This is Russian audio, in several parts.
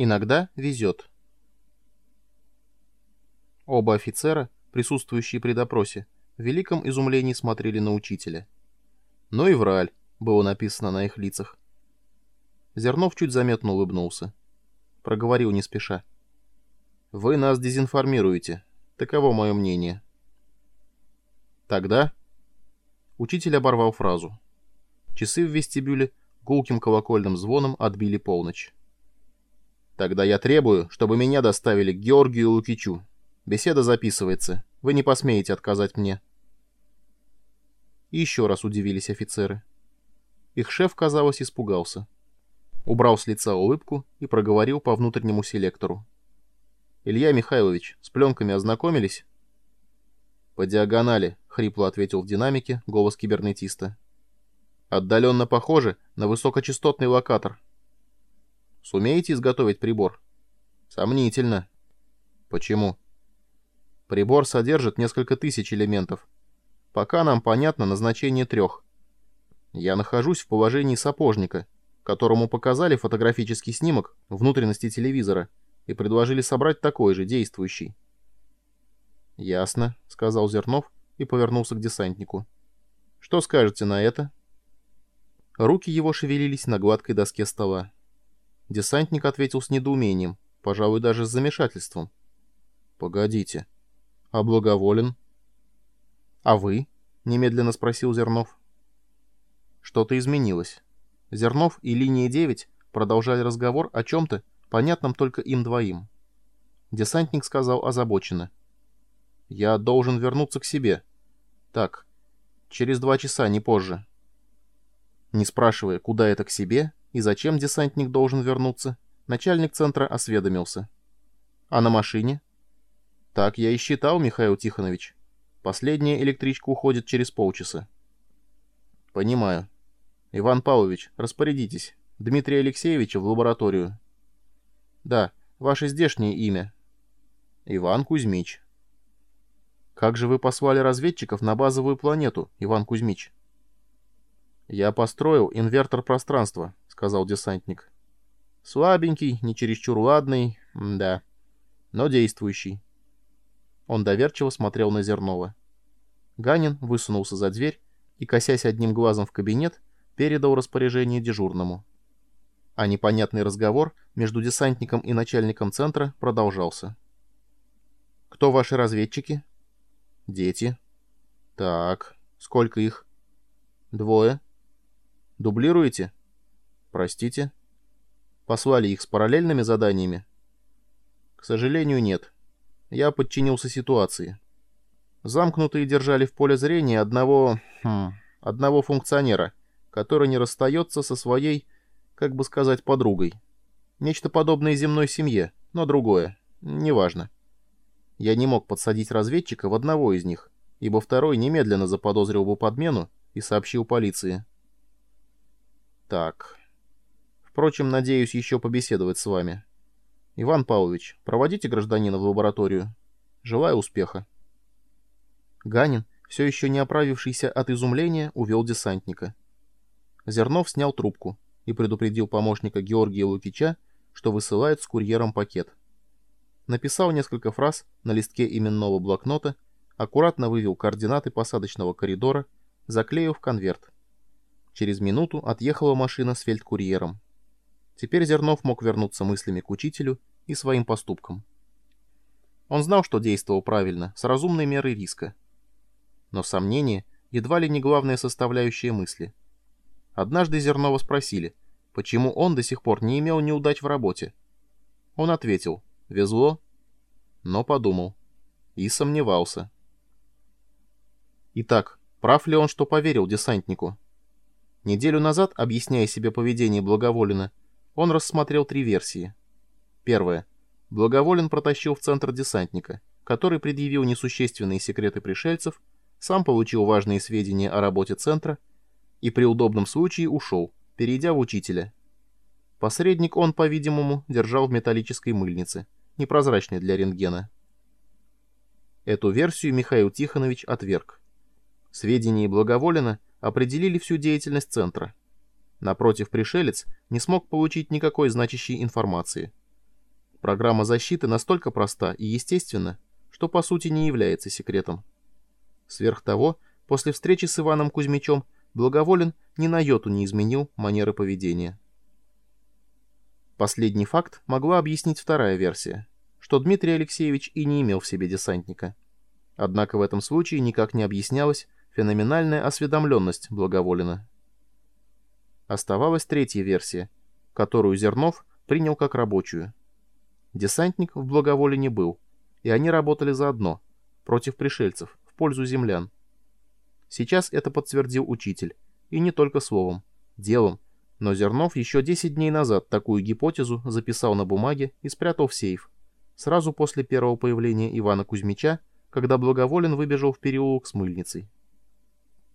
Иногда везет. Оба офицера, присутствующие при допросе, в великом изумлении смотрели на учителя. «Ну и враль», — было написано на их лицах. Зернов чуть заметно улыбнулся. Проговорил не спеша. «Вы нас дезинформируете. Таково мое мнение». «Тогда...» Учитель оборвал фразу. Часы в вестибюле гулким колокольным звоном отбили полночь. «Тогда я требую, чтобы меня доставили к Георгию Лукичу. Беседа записывается. Вы не посмеете отказать мне». И еще раз удивились офицеры. Их шеф, казалось, испугался. Убрал с лица улыбку и проговорил по внутреннему селектору. «Илья Михайлович, с пленками ознакомились?» «По диагонали», — хрипло ответил в динамике голос кибернетиста. «Отдаленно похоже на высокочастотный локатор». «Сумеете изготовить прибор?» «Сомнительно». «Почему?» «Прибор содержит несколько тысяч элементов. Пока нам понятно назначение трех. Я нахожусь в положении сапожника, которому показали фотографический снимок внутренности телевизора и предложили собрать такой же, действующий. «Ясно», — сказал Зернов и повернулся к десантнику. «Что скажете на это?» Руки его шевелились на гладкой доске стола. Десантник ответил с недоумением, пожалуй, даже с замешательством. «Погодите. А благоволен?» «А вы?» — немедленно спросил Зернов. Что-то изменилось. Зернов и линия 9 продолжали разговор о чем-то, понятном только им двоим. Десантник сказал озабоченно. Я должен вернуться к себе. Так, через два часа, не позже. Не спрашивая, куда это к себе и зачем десантник должен вернуться, начальник центра осведомился. А на машине? Так я и считал, Михаил Тихонович. Последняя электричка уходит через полчаса. Понимаю. Иван Павлович, распорядитесь. Дмитрия Алексеевича в лабораторию. Да, ваше здешнее имя. Иван Кузьмич. «Как же вы послали разведчиков на базовую планету, Иван Кузьмич?» «Я построил инвертор пространства», — сказал десантник. «Слабенький, не чересчур ладный, да, но действующий». Он доверчиво смотрел на Зернова. Ганин высунулся за дверь и, косясь одним глазом в кабинет, передал распоряжение дежурному. А непонятный разговор между десантником и начальником центра продолжался. «Кто ваши разведчики?» Дети. Так, сколько их? Двое. Дублируете? Простите. Послали их с параллельными заданиями? К сожалению, нет. Я подчинился ситуации. Замкнутые держали в поле зрения одного... Хм, одного функционера, который не расстается со своей, как бы сказать, подругой. Нечто подобное земной семье, но другое. Неважно. Я не мог подсадить разведчика в одного из них, ибо второй немедленно заподозрил бы подмену и сообщил полиции. Так. Впрочем, надеюсь еще побеседовать с вами. Иван Павлович, проводите гражданина в лабораторию. Желаю успеха. Ганин, все еще не оправившийся от изумления, увел десантника. Зернов снял трубку и предупредил помощника Георгия Лукича, что высылает с курьером пакет написал несколько фраз на листке именного блокнота, аккуратно вывел координаты посадочного коридора, заклеил в конверт. Через минуту отъехала машина с фельдкурьером. Теперь Зернов мог вернуться мыслями к учителю и своим поступкам. Он знал, что действовал правильно, с разумной мерой риска. Но сомнение едва ли не главная составляющая мысли. Однажды Зернова спросили, почему он до сих пор не имел неудач в работе. Он ответил – Везло? Но подумал. И сомневался. Итак, прав ли он, что поверил десантнику? Неделю назад, объясняя себе поведение Благоволина, он рассмотрел три версии. Первая. Благоволин протащил в центр десантника, который предъявил несущественные секреты пришельцев, сам получил важные сведения о работе центра и при удобном случае ушел, перейдя в учителя. Посредник он, по-видимому, держал в металлической мыльнице – непрозрачный для рентгена. Эту версию Михаил Тихонович отверг. Сведения Благоволина определили всю деятельность центра. Напротив, пришелец не смог получить никакой значащей информации. Программа защиты настолько проста и естественна, что по сути не является секретом. Сверх того, после встречи с Иваном Кузьмичем Благоволен ни на йоту не изменил манеры поведения. Последний факт могла объяснить вторая версия, что Дмитрий Алексеевич и не имел в себе десантника. Однако в этом случае никак не объяснялась феноменальная осведомленность Благоволена. Оставалась третья версия, которую Зернов принял как рабочую. Десантник в Благоволене был, и они работали заодно, против пришельцев, в пользу землян. Сейчас это подтвердил учитель, и не только словом, делом, но Зернов еще 10 дней назад такую гипотезу записал на бумаге и спрятал в сейф, сразу после первого появления Ивана Кузьмича, когда Благоволен выбежал в переулок с мыльницей.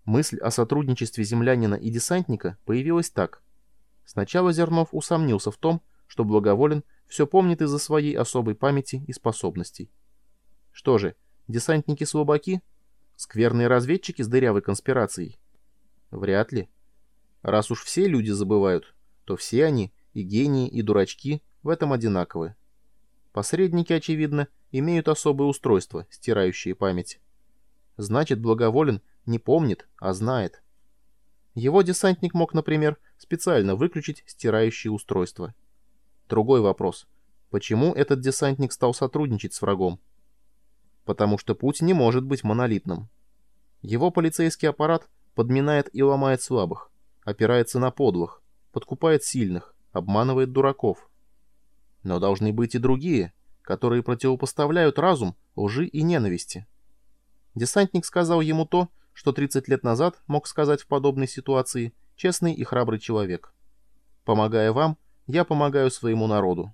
Мысль о сотрудничестве землянина и десантника появилась так. Сначала Зернов усомнился в том, что Благоволен все помнит из-за своей особой памяти и способностей. Что же, десантники-слабаки? Скверные разведчики с дырявой конспирацией? Вряд ли. Раз уж все люди забывают, то все они, и гении, и дурачки, в этом одинаковы. Посредники, очевидно, имеют особое устройство, стирающее память. Значит, благоволен не помнит, а знает. Его десантник мог, например, специально выключить стирающее устройство. Другой вопрос. Почему этот десантник стал сотрудничать с врагом? Потому что путь не может быть монолитным. Его полицейский аппарат подминает и ломает слабых, опирается на подлых, подкупает сильных, обманывает дураков. Но должны быть и другие, которые противопоставляют разум, лжи и ненависти. Десантник сказал ему то, что 30 лет назад мог сказать в подобной ситуации честный и храбрый человек. «Помогая вам, я помогаю своему народу».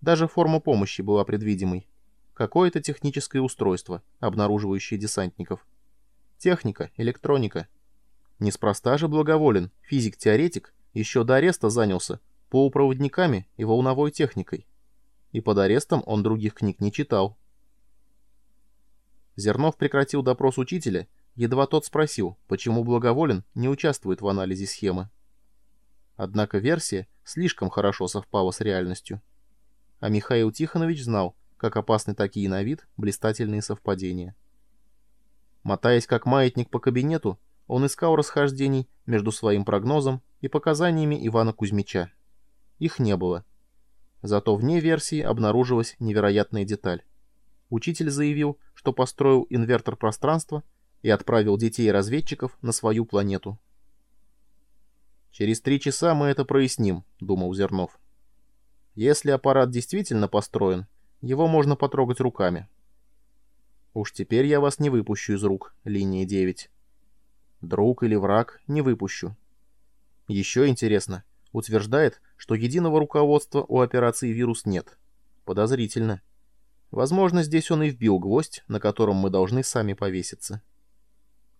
Даже форма помощи была предвидимой. Какое-то техническое устройство, обнаруживающее десантников. Техника, электроника. Неспроста же благоволен, физик-теоретик, еще до ареста занялся полупроводниками и волновой техникой. И под арестом он других книг не читал. Зернов прекратил допрос учителя, едва тот спросил, почему благоволен не участвует в анализе схемы. Однако версия слишком хорошо совпала с реальностью. А Михаил Тихонович знал, как опасны такие на вид блистательные совпадения. Мотаясь как маятник по кабинету, он искал расхождений между своим прогнозом и показаниями Ивана Кузьмича. Их не было. Зато вне версии обнаружилась невероятная деталь. Учитель заявил, что построил инвертор пространства и отправил детей-разведчиков на свою планету. «Через три часа мы это проясним», — думал Зернов. «Если аппарат действительно построен, его можно потрогать руками». Уж теперь я вас не выпущу из рук, линия 9. Друг или враг не выпущу. Еще интересно, утверждает, что единого руководства у операции «Вирус» нет. Подозрительно. Возможно, здесь он и вбил гвоздь, на котором мы должны сами повеситься.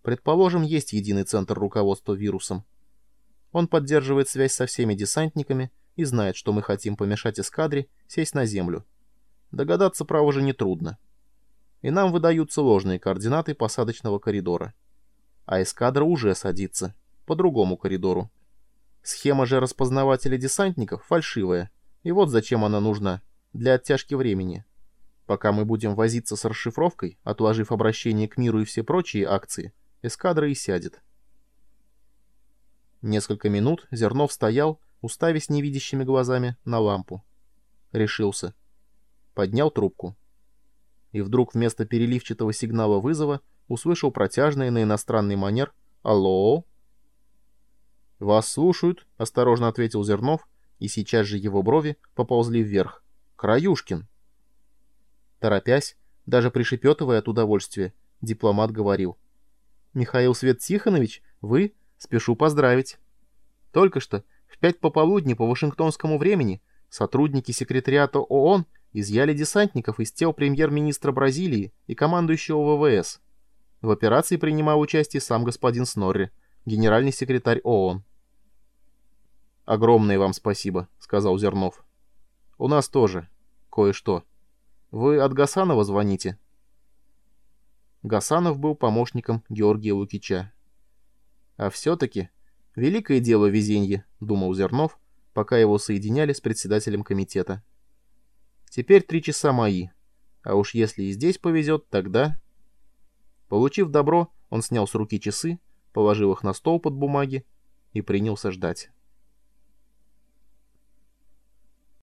Предположим, есть единый центр руководства вирусом. Он поддерживает связь со всеми десантниками и знает, что мы хотим помешать эскадре сесть на землю. Догадаться, право же, нетрудно и нам выдаются ложные координаты посадочного коридора. А эскадра уже садится, по другому коридору. Схема же распознавателя десантников фальшивая, и вот зачем она нужна, для оттяжки времени. Пока мы будем возиться с расшифровкой, отложив обращение к миру и все прочие акции, эскадра и сядет. Несколько минут Зернов стоял, уставясь невидящими глазами на лампу. Решился. Поднял трубку и вдруг вместо переливчатого сигнала вызова услышал протяжный на иностранный манер «Алло?» «Вас слушают», — осторожно ответил Зернов, и сейчас же его брови поползли вверх. «Краюшкин!» Торопясь, даже пришепетывая от удовольствия, дипломат говорил. «Михаил Свет Тихонович, вы? Спешу поздравить. Только что, в пять пополудни по вашингтонскому времени, сотрудники секретариата ООН изъяли десантников из тел премьер-министра Бразилии и командующего ВВС. В операции принимал участие сам господин Снорри, генеральный секретарь ООН. «Огромное вам спасибо», — сказал Зернов. «У нас тоже. Кое-что. Вы от Гасанова звоните?» Гасанов был помощником Георгия Лукича. «А все-таки великое дело везенье», — думал Зернов, пока его соединяли с председателем комитета. Теперь три часа мои. А уж если и здесь повезет, тогда... Получив добро, он снял с руки часы, положил их на стол под бумаги и принялся ждать.